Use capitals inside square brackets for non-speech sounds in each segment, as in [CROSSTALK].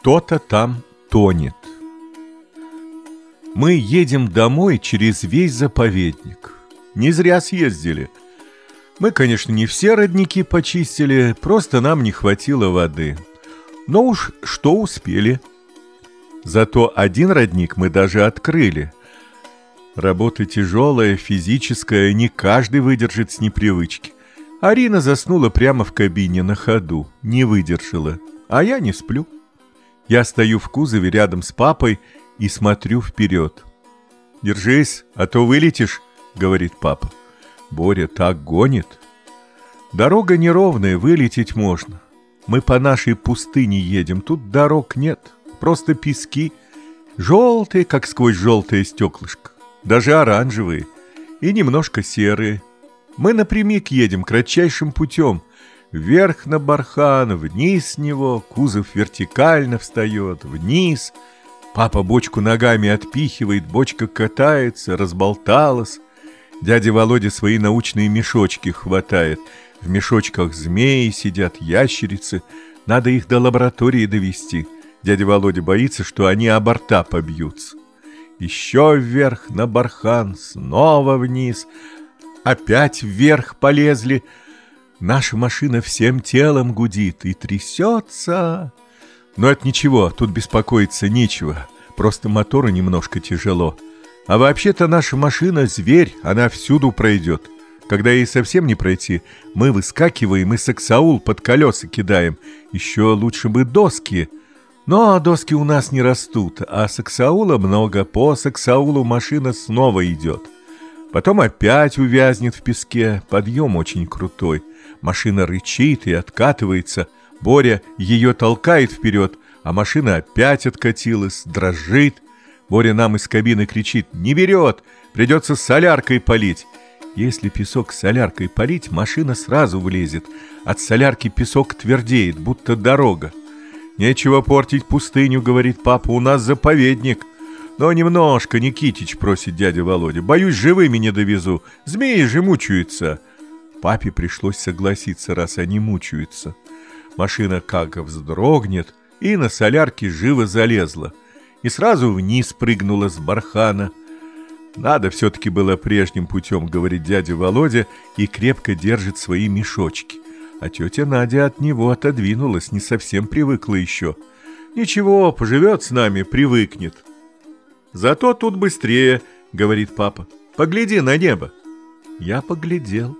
Кто-то там тонет. Мы едем домой через весь заповедник. Не зря съездили. Мы, конечно, не все родники почистили, просто нам не хватило воды. Но уж что успели. Зато один родник мы даже открыли. Работа тяжелая, физическая, не каждый выдержит с непривычки. Арина заснула прямо в кабине на ходу, не выдержала, а я не сплю. Я стою в кузове рядом с папой и смотрю вперед. «Держись, а то вылетишь», — говорит папа. Боря так гонит. Дорога неровная, вылететь можно. Мы по нашей пустыне едем, тут дорог нет, просто пески, желтые, как сквозь желтое стеклышко, даже оранжевые и немножко серые. Мы напрямик едем кратчайшим путем, вверх на бархан, вниз с него, кузов вертикально встает, вниз — Папа бочку ногами отпихивает, бочка катается, разболталась. Дядя Володя свои научные мешочки хватает. В мешочках змеи сидят, ящерицы. Надо их до лаборатории довести. Дядя Володя боится, что они о борта побьются. Еще вверх на бархан, снова вниз. Опять вверх полезли. Наша машина всем телом гудит и трясется. Но это ничего, тут беспокоиться нечего. Просто мотору немножко тяжело. А вообще-то наша машина — зверь, она всюду пройдет. Когда ей совсем не пройти, мы выскакиваем и саксаул под колеса кидаем. Еще лучше бы доски. Но доски у нас не растут, а саксаула много. По саксаулу машина снова идет. Потом опять увязнет в песке. Подъем очень крутой. Машина рычит и откатывается — Боря ее толкает вперед, а машина опять откатилась, дрожит. Боря нам из кабины кричит «Не берет! Придется соляркой полить!» Если песок соляркой полить, машина сразу влезет. От солярки песок твердеет, будто дорога. «Нечего портить пустыню», — говорит папа, — «у нас заповедник». «Но немножко, Никитич», — просит дядя Володя, — «боюсь, живыми не довезу. Змеи же мучаются». Папе пришлось согласиться, раз они мучаются. Машина как вздрогнет, и на солярке живо залезла. И сразу вниз прыгнула с бархана. Надо все-таки было прежним путем, говорит дядя Володя, и крепко держит свои мешочки. А тетя Надя от него отодвинулась, не совсем привыкла еще. Ничего, поживет с нами, привыкнет. Зато тут быстрее, говорит папа. Погляди на небо. Я поглядел.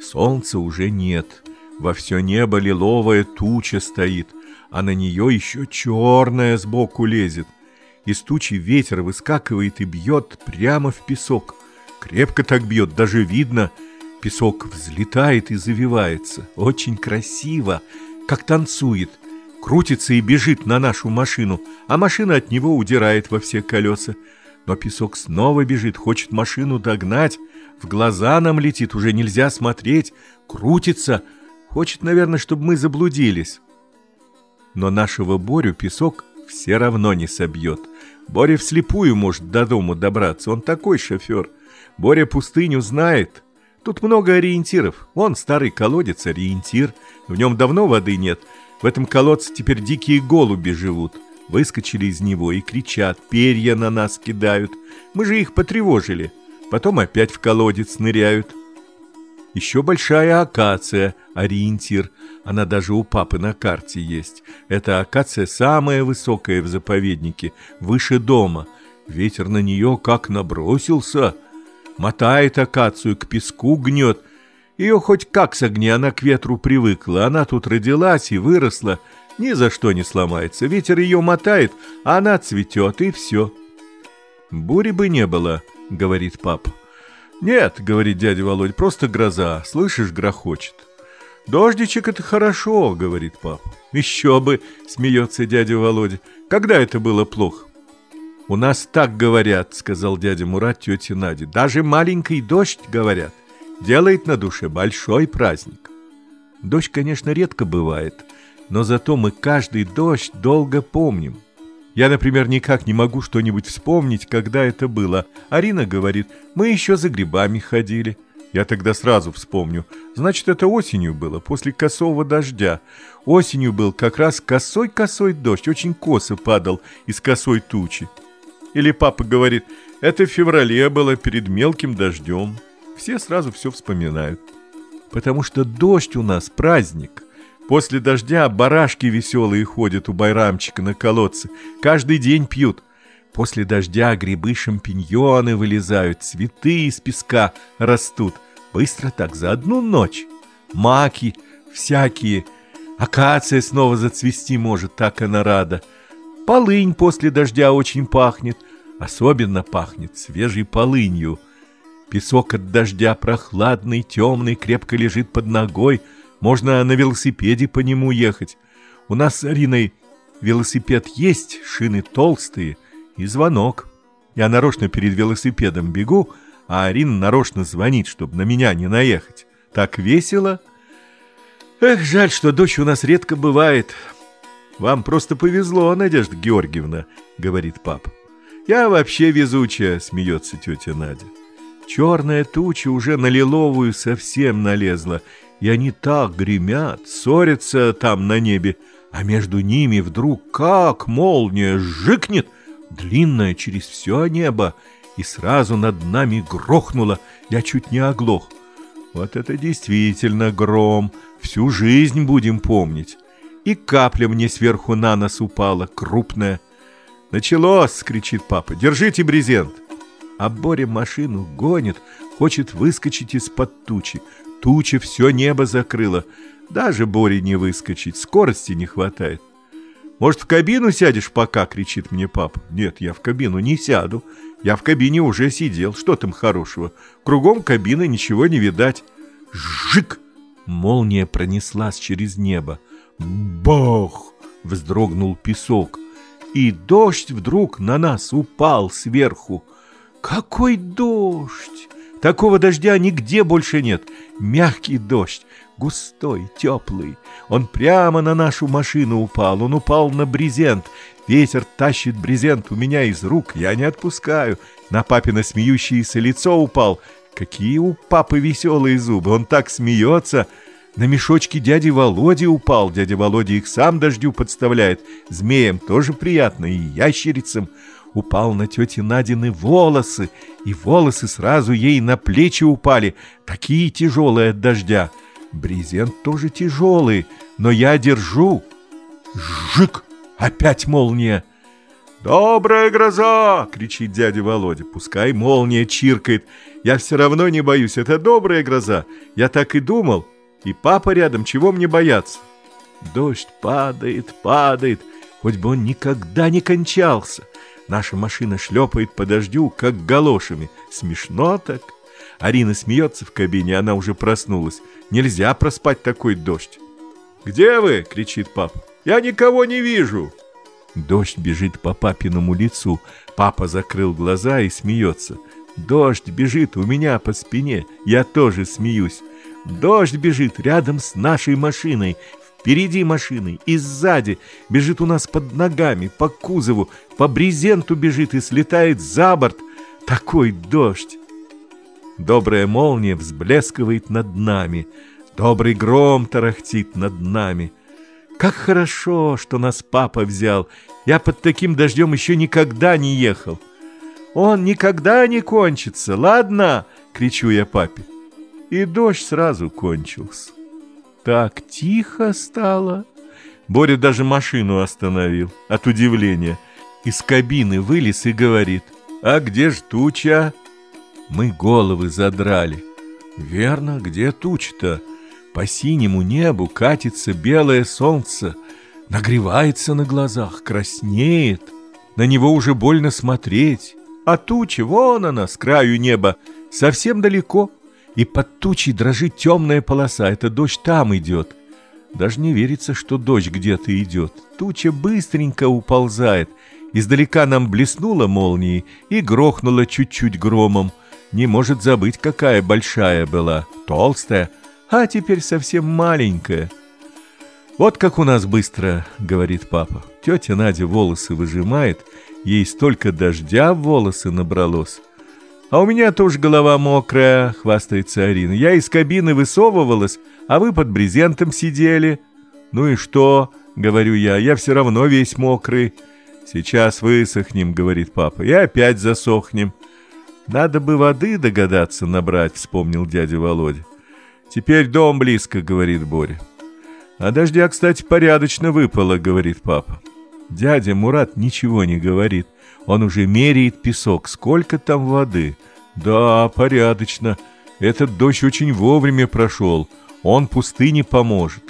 Солнца уже нет. Во все небо лиловая туча стоит, а на нее еще черная сбоку лезет. Из тучи ветер выскакивает и бьет прямо в песок. Крепко так бьет, даже видно. Песок взлетает и завивается. Очень красиво, как танцует. Крутится и бежит на нашу машину, а машина от него удирает во все колеса. Но песок снова бежит, хочет машину догнать. В глаза нам летит, уже нельзя смотреть. Крутится, Хочет, наверное, чтобы мы заблудились. Но нашего Борю песок все равно не собьет. Боря вслепую может до дому добраться, он такой шофер. Боря пустыню знает. Тут много ориентиров. Вон старый колодец, ориентир. В нем давно воды нет. В этом колодце теперь дикие голуби живут. Выскочили из него и кричат, перья на нас кидают. Мы же их потревожили. Потом опять в колодец ныряют. Еще большая акация, ориентир. Она даже у папы на карте есть. Эта акация самая высокая в заповеднике, выше дома. Ветер на нее как набросился. Мотает акацию, к песку гнет. Ее хоть как согни, она к ветру привыкла. Она тут родилась и выросла. Ни за что не сломается. Ветер ее мотает, а она цветет, и все. «Бури бы не было», — говорит папа. «Нет», — говорит дядя Володь, — «просто гроза, слышишь, грохочет». «Дождичек — это хорошо», — говорит папа. «Еще бы», — смеется дядя Володя. «Когда это было плохо?» «У нас так говорят», — сказал дядя Мурат тете Наде. «Даже маленький дождь, говорят, делает на душе большой праздник». Дождь, конечно, редко бывает, но зато мы каждый дождь долго помним. Я, например, никак не могу что-нибудь вспомнить, когда это было. Арина говорит, мы еще за грибами ходили. Я тогда сразу вспомню. Значит, это осенью было, после косого дождя. Осенью был как раз косой-косой дождь, очень косо падал из косой тучи. Или папа говорит, это в феврале было перед мелким дождем. Все сразу все вспоминают. Потому что дождь у нас праздник. После дождя барашки веселые ходят у байрамчика на колодце. Каждый день пьют. После дождя грибы-шампиньоны вылезают, цветы из песка растут. Быстро так, за одну ночь. Маки всякие. Акация снова зацвести может, так она рада. Полынь после дождя очень пахнет. Особенно пахнет свежей полынью. Песок от дождя прохладный, темный, крепко лежит под ногой. Можно на велосипеде по нему ехать. У нас с Ариной велосипед есть, шины толстые — и звонок. Я нарочно перед велосипедом бегу, а Арина нарочно звонит, чтобы на меня не наехать. Так весело. Эх, жаль, что дождь у нас редко бывает. Вам просто повезло, Надежда Георгиевна, говорит папа. Я вообще везучая, смеется тетя Надя. Черная туча уже на лиловую совсем налезла, и они так гремят, ссорятся там на небе, а между ними вдруг как молния жикнет — длинная через все небо, и сразу над нами грохнула, я чуть не оглох. Вот это действительно гром, всю жизнь будем помнить. И капля мне сверху на нос упала, крупная. «Началось!» — кричит папа. «Держите брезент!» А Боря машину гонит, хочет выскочить из-под тучи. Туча все небо закрыла. Даже Боре не выскочить, скорости не хватает. «Может, в кабину сядешь пока?» — кричит мне папа. «Нет, я в кабину не сяду. Я в кабине уже сидел. Что там хорошего? Кругом кабины ничего не видать». Жик! Молния пронеслась через небо. Бах! Вздрогнул песок. И дождь вдруг на нас упал сверху. Какой дождь! Такого дождя нигде больше нет. Мягкий дождь, густой, теплый. Он прямо на нашу машину упал, он упал на брезент. Ветер тащит брезент у меня из рук, я не отпускаю. На папино смеющееся лицо упал. Какие у папы веселые зубы, он так смеется. На мешочки дяди Володи упал, дядя Володя их сам дождю подставляет. Змеям тоже приятно, и ящерицам. Упал на тети Надины волосы, и волосы сразу ей на плечи упали, такие тяжелые от дождя. Брезент тоже тяжелый, но я держу. Жик! Опять молния! «Добрая гроза!» — кричит дядя Володя. Пускай молния чиркает. Я все равно не боюсь. Это добрая гроза. Я так и думал. И папа рядом. Чего мне бояться? Дождь падает, падает. Хоть бы он никогда не кончался. Наша машина шлепает по дождю, как галошами. Смешно так. Арина смеется в кабине, она уже проснулась. Нельзя проспать такой дождь. «Где вы?» — кричит папа. «Я никого не вижу!» Дождь бежит по папиному лицу. Папа закрыл глаза и смеется. Дождь бежит у меня по спине. Я тоже смеюсь. Дождь бежит рядом с нашей машиной. Впереди машины и сзади. Бежит у нас под ногами, по кузову, по брезенту бежит и слетает за борт. Такой дождь. Добрая молния взблескивает над нами. Добрый гром тарахтит над нами. Как хорошо, что нас папа взял. Я под таким дождем еще никогда не ехал. Он никогда не кончится, ладно? Кричу я папе. И дождь сразу кончился. Так тихо стало. Боря даже машину остановил от удивления. Из кабины вылез и говорит, «А где ж туча?» Мы головы задрали. Верно, где туча-то? По синему небу катится белое солнце, нагревается на глазах, краснеет. На него уже больно смотреть. А туча, вон она, с краю неба, совсем далеко. И под тучей дрожит темная полоса, это дождь там идет. Даже не верится, что дождь где-то идет. Туча быстренько уползает. Издалека нам блеснула молнией и грохнула чуть-чуть громом не может забыть, какая большая была, толстая, а теперь совсем маленькая. «Вот как у нас быстро», — говорит папа. Тетя Надя волосы выжимает, ей столько дождя в волосы набралось. А у меня тоже голова мокрая, хвастается Арина. Я из кабины высовывалась, а вы под брезентом сидели. Ну и что, говорю я, я все равно весь мокрый. Сейчас высохнем, говорит папа, и опять засохнем. Надо бы воды догадаться набрать, вспомнил дядя Володя. Теперь дом близко, говорит Боря. А дождя, кстати, порядочно выпало, говорит папа. Дядя Мурат ничего не говорит. Он уже меряет песок. Сколько там воды? Да, порядочно. Этот дождь очень вовремя прошел. Он пустыне поможет.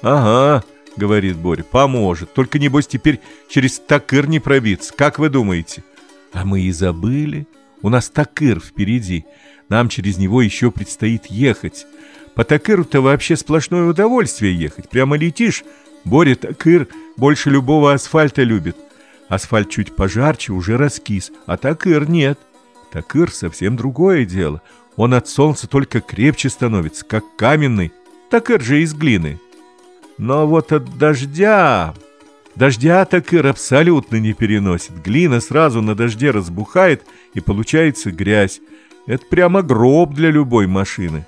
Ага, говорит Боря, поможет. Только небось теперь через такыр не пробиться. Как вы думаете? А мы и забыли. У нас такыр впереди. Нам через него еще предстоит ехать. По такыру-то вообще сплошное удовольствие ехать. Прямо летишь. Боря такыр больше любого асфальта любит. Асфальт чуть пожарче, уже раскис, а такыр нет. Такыр совсем другое дело. Он от солнца только крепче становится, как каменный. Такыр же из глины. Но вот от дождя... Дождя такыр абсолютно не переносит. Глина сразу на дожде разбухает, и получается грязь. Это прямо гроб для любой машины.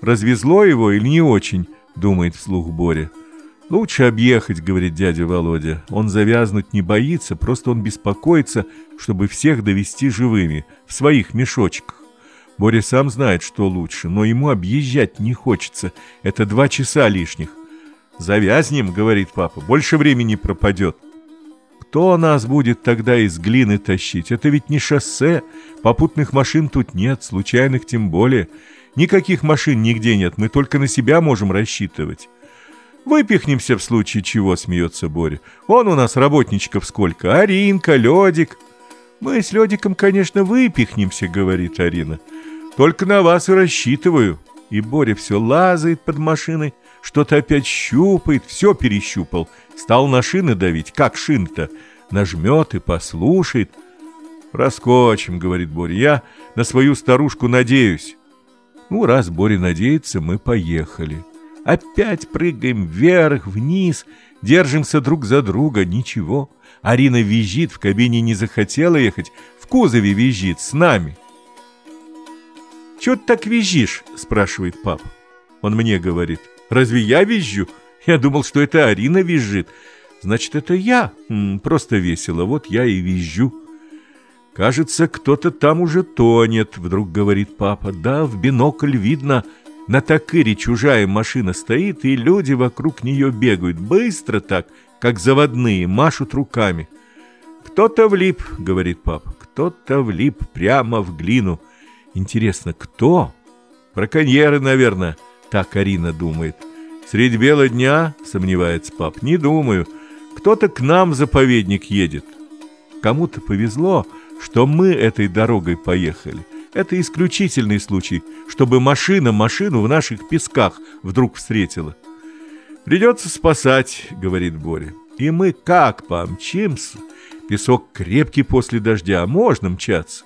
Развезло его или не очень, думает вслух Боря. «Лучше объехать», — говорит дядя Володя. Он завязнуть не боится, просто он беспокоится, чтобы всех довести живыми, в своих мешочках. Боря сам знает, что лучше, но ему объезжать не хочется. Это два часа лишних. «Завязнем», — говорит папа, — «больше времени пропадет». Кто нас будет тогда из глины тащить? Это ведь не шоссе, попутных машин тут нет, случайных тем более. Никаких машин нигде нет, мы только на себя можем рассчитывать. Выпихнемся в случае чего, смеется Боря. Он у нас работничков сколько, Аринка, Ледик. Мы с Ледиком, конечно, выпихнемся, говорит Арина. Только на вас и рассчитываю. И Боря все лазает под машиной, что-то опять щупает, все перещупал. Стал на шины давить, как шин-то. Нажмет и послушает. «Проскочим», — говорит Боря, — «я на свою старушку надеюсь». Ну, раз Боря надеется, мы поехали. Опять прыгаем вверх, вниз, держимся друг за друга, ничего. Арина визжит, в кабине не захотела ехать, в кузове визжит, с нами. «Чего ты так визжишь?» – спрашивает папа. Он мне говорит. «Разве я визжу? Я думал, что это Арина визжит. Значит, это я. Просто весело, вот я и визжу». «Кажется, кто-то там уже тонет», — вдруг говорит папа. «Да, в бинокль видно, на такыре чужая машина стоит, и люди вокруг нее бегают. Быстро так, как заводные, машут руками. «Кто-то влип», — говорит папа, — «кто-то влип прямо в глину». Интересно, кто? Браконьеры, наверное, так Арина думает. Средь бела дня, сомневается пап, не думаю. Кто-то к нам в заповедник едет. Кому-то повезло, что мы этой дорогой поехали. Это исключительный случай, чтобы машина машину в наших песках вдруг встретила. «Придется спасать», — говорит Боря. «И мы как помчимся? Песок крепкий после дождя, можно мчаться.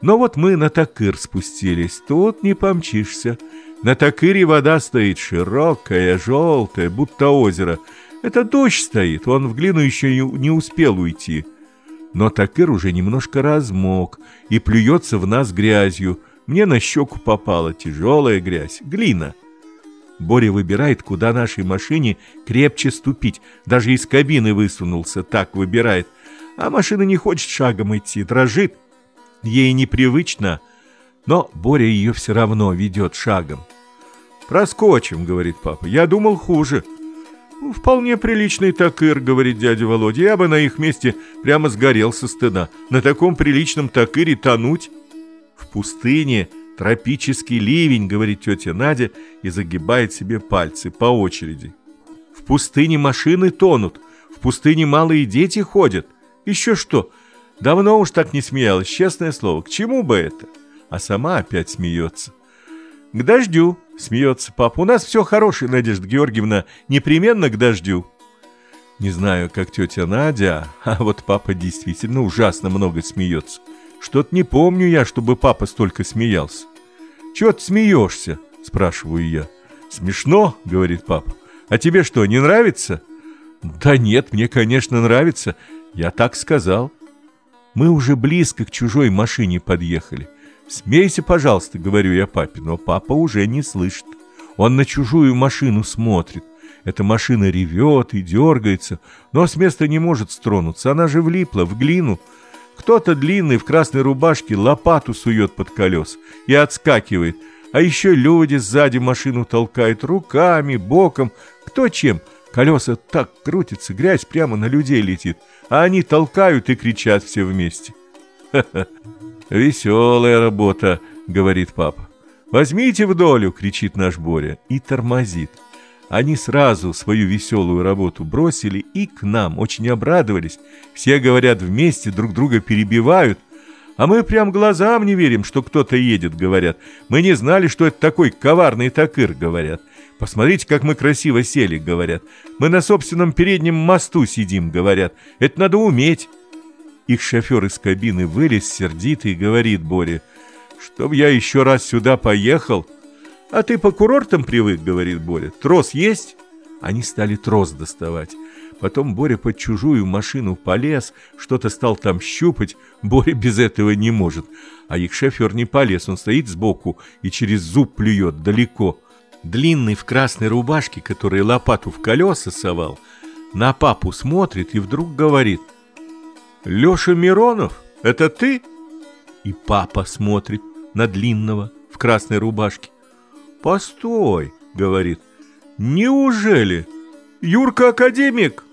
Но вот мы на такыр спустились, тут не помчишься. На такыре вода стоит широкая, желтая, будто озеро. Это дождь стоит, он в глину еще не успел уйти. Но Такыр уже немножко размок и плюется в нас грязью. Мне на щеку попала тяжелая грязь, глина. Боря выбирает, куда нашей машине крепче ступить. Даже из кабины высунулся, так выбирает. А машина не хочет шагом идти, дрожит. Ей непривычно, но Боря ее все равно ведет шагом. «Проскочим», — говорит папа. «Я думал хуже». «Вполне приличный такыр», — говорит дядя Володя. «Я бы на их месте прямо сгорел со стыда. На таком приличном такыре тонуть». «В пустыне тропический ливень», — говорит тетя Надя и загибает себе пальцы по очереди. «В пустыне машины тонут, в пустыне малые дети ходят. Еще что? Давно уж так не смеялась, честное слово. К чему бы это?» А сама опять смеется. «К дождю», — смеется папа. «У нас все хорошее, Надежда Георгиевна, непременно к дождю». Не знаю, как тетя Надя, а вот папа действительно ужасно много смеется. Что-то не помню я, чтобы папа столько смеялся. «Чего ты смеешься?» – спрашиваю я. «Смешно», – говорит папа. «А тебе что, не нравится?» «Да нет, мне, конечно, нравится. Я так сказал». Мы уже близко к чужой машине подъехали. Смейся, пожалуйста, говорю я папе, но папа уже не слышит. Он на чужую машину смотрит. Эта машина ревет и дергается, но с места не может стронуться. Она же влипла в глину. Кто-то длинный в красной рубашке лопату сует под колес и отскакивает. А еще люди сзади машину толкают руками, боком, кто чем. Колеса так крутятся, грязь прямо на людей летит, а они толкают и кричат все вместе. «Ха-ха, веселая работа», — говорит папа. «Возьмите в долю!» — кричит наш Боря и тормозит. Они сразу свою веселую работу бросили и к нам очень обрадовались. Все говорят вместе, друг друга перебивают. А мы прям глазам не верим, что кто-то едет, говорят. Мы не знали, что это такой коварный такыр, говорят. Посмотрите, как мы красиво сели, говорят. Мы на собственном переднем мосту сидим, говорят. Это надо уметь. Их шофер из кабины вылез сердитый и говорит Боре, «Чтоб я еще раз сюда поехал, «А ты по курортам привык», — говорит Боря. «Трос есть?» Они стали трос доставать. Потом Боря под чужую машину полез, что-то стал там щупать. Боря без этого не может. А их шофер не полез, он стоит сбоку и через зуб плюет далеко. Длинный в красной рубашке, который лопату в колеса совал, на папу смотрит и вдруг говорит. «Леша Миронов, это ты?» И папа смотрит на длинного в красной рубашке. «Постой», — говорит, — «неужели? Юрка академик?»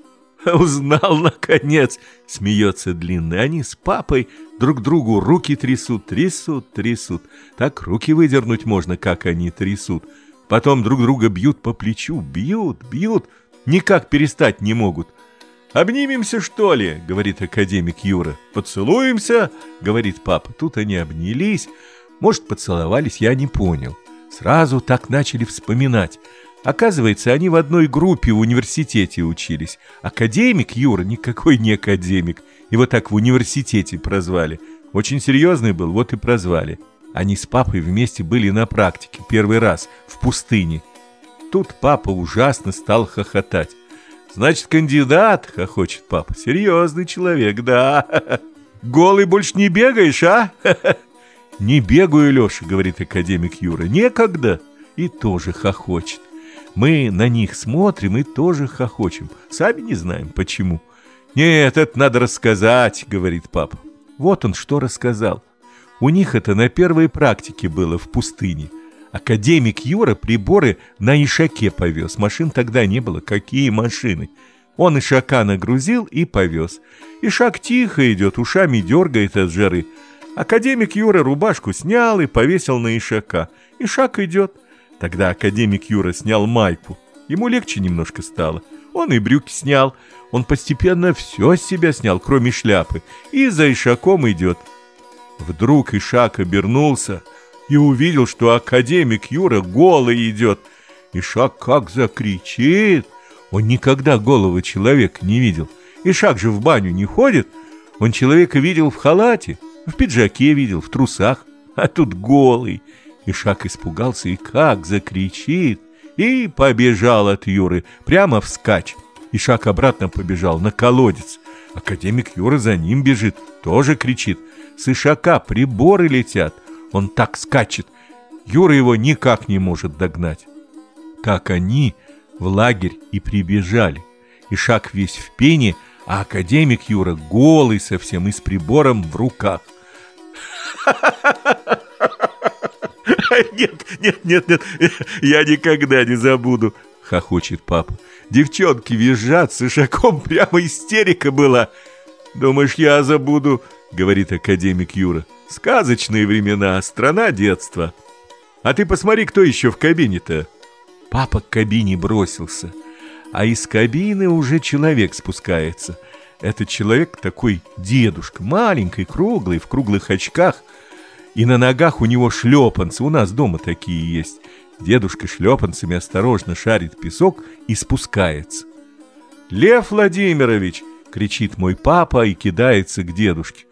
[LAUGHS] «Узнал, наконец!» — смеется длинный. Они с папой друг другу руки трясут, трясут, трясут. Так руки выдернуть можно, как они трясут. Потом друг друга бьют по плечу, бьют, бьют, никак перестать не могут. «Обнимемся, что ли?» — говорит академик Юра. «Поцелуемся?» — говорит папа. Тут они обнялись. Может, поцеловались, я не понял. Сразу так начали вспоминать. Оказывается, они в одной группе в университете учились. Академик Юра никакой не академик. Его так в университете прозвали. Очень серьезный был, вот и прозвали. Они с папой вместе были на практике первый раз в пустыне. Тут папа ужасно стал хохотать. «Значит, кандидат?» — хохочет папа. «Серьезный человек, да. Голый больше не бегаешь, а?» «Не бегаю, Леша», — говорит академик Юра, — «некогда». И тоже хохочет. Мы на них смотрим и тоже хохочем. Сами не знаем, почему. «Нет, это надо рассказать», — говорит папа. Вот он что рассказал. У них это на первой практике было в пустыне. Академик Юра приборы на Ишаке повез. Машин тогда не было. Какие машины? Он Ишака нагрузил и повез. Ишак тихо идет, ушами дергает от жары. Академик Юра рубашку снял и повесил на Ишака. Ишак идет. Тогда академик Юра снял майку. Ему легче немножко стало. Он и брюки снял. Он постепенно все с себя снял, кроме шляпы, и за Ишаком идет. Вдруг Ишак обернулся и увидел, что академик Юра голый идет. Ишак как закричит. Он никогда голого человека не видел. Ишак же в баню не ходит. Он человека видел в халате. В пиджаке видел, в трусах, а тут голый. Ишак испугался и как закричит. И побежал от Юры, прямо вскачь. Ишак обратно побежал на колодец. Академик Юра за ним бежит, тоже кричит. С Ишака приборы летят. Он так скачет. Юра его никак не может догнать. Как они в лагерь и прибежали. Ишак весь в пене, а академик Юра голый совсем и с прибором в руках. [LAUGHS] Нет, нет, нет, нет, я никогда не забуду, хохочет папа. Девчонки визжат, с ишаком прямо истерика была. Думаешь, я забуду, говорит академик Юра. Сказочные времена, страна детства. А ты посмотри, кто еще в кабине-то. Папа к кабине бросился, а из кабины уже человек спускается — этот человек такой дедушка, маленький, круглый, в круглых очках, и на ногах у него шлепанцы, у нас дома такие есть. Дедушка шлепанцами осторожно шарит песок и спускается. «Лев Владимирович!» — кричит мой папа и кидается к дедушке.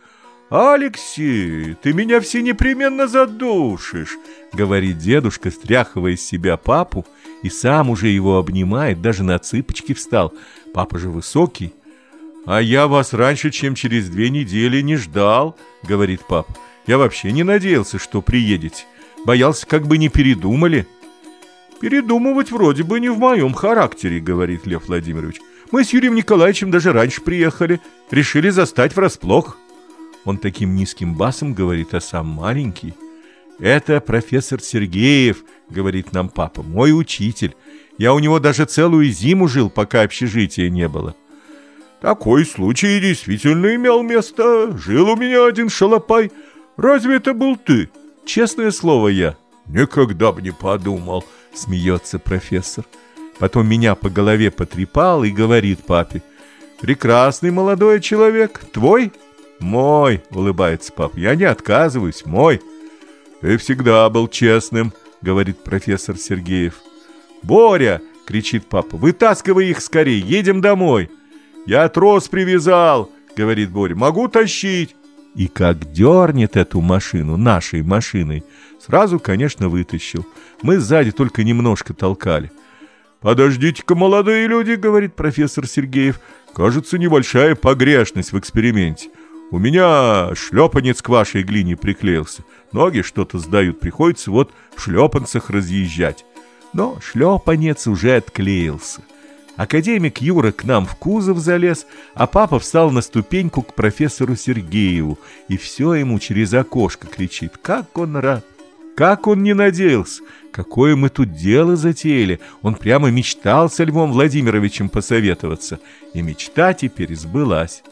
«Алексей, ты меня все непременно задушишь!» — говорит дедушка, стряхивая из себя папу, и сам уже его обнимает, даже на цыпочки встал. Папа же высокий, «А я вас раньше, чем через две недели не ждал», — говорит папа. Я вообще не надеялся, что приедете. Боялся, как бы не передумали. Передумывать вроде бы не в моем характере, говорит Лев Владимирович. Мы с Юрием Николаевичем даже раньше приехали. Решили застать врасплох. Он таким низким басом говорит, а сам маленький. Это профессор Сергеев, говорит нам папа, мой учитель. Я у него даже целую зиму жил, пока общежития не было. Такой случай действительно имел место. Жил у меня один шалопай. Разве это был ты? Честное слово я. Никогда бы не подумал, смеется профессор. Потом меня по голове потрепал и говорит папе. Прекрасный молодой человек. Твой? Мой, улыбается папа. Я не отказываюсь, мой. Ты всегда был честным, говорит профессор Сергеев. Боря, кричит папа, вытаскивай их скорее, едем домой. «Я трос привязал!» — говорит Боря. «Могу тащить!» И как дернет эту машину нашей машиной, сразу, конечно, вытащил. Мы сзади только немножко толкали. «Подождите-ка, молодые люди!» — говорит профессор Сергеев. «Кажется, небольшая погрешность в эксперименте. У меня шлепанец к вашей глине приклеился. Ноги что-то сдают, приходится вот в шлепанцах разъезжать. Но шлепанец уже отклеился. Академик Юра к нам в кузов залез, а папа встал на ступеньку к профессору Сергееву и все ему через окошко кричит. Как он рад! Как он не надеялся! Какое мы тут дело затеяли! Он прямо мечтал со Львом Владимировичем посоветоваться. И мечта теперь сбылась.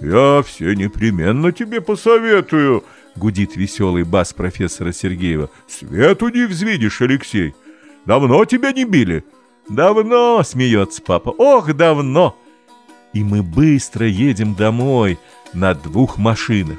«Я все непременно тебе посоветую», — гудит веселый бас профессора Сергеева. «Свету не взвидишь, Алексей. Давно тебя не били?» «Давно!» — смеется папа. «Ох, давно!» И мы быстро едем домой на двух машинах.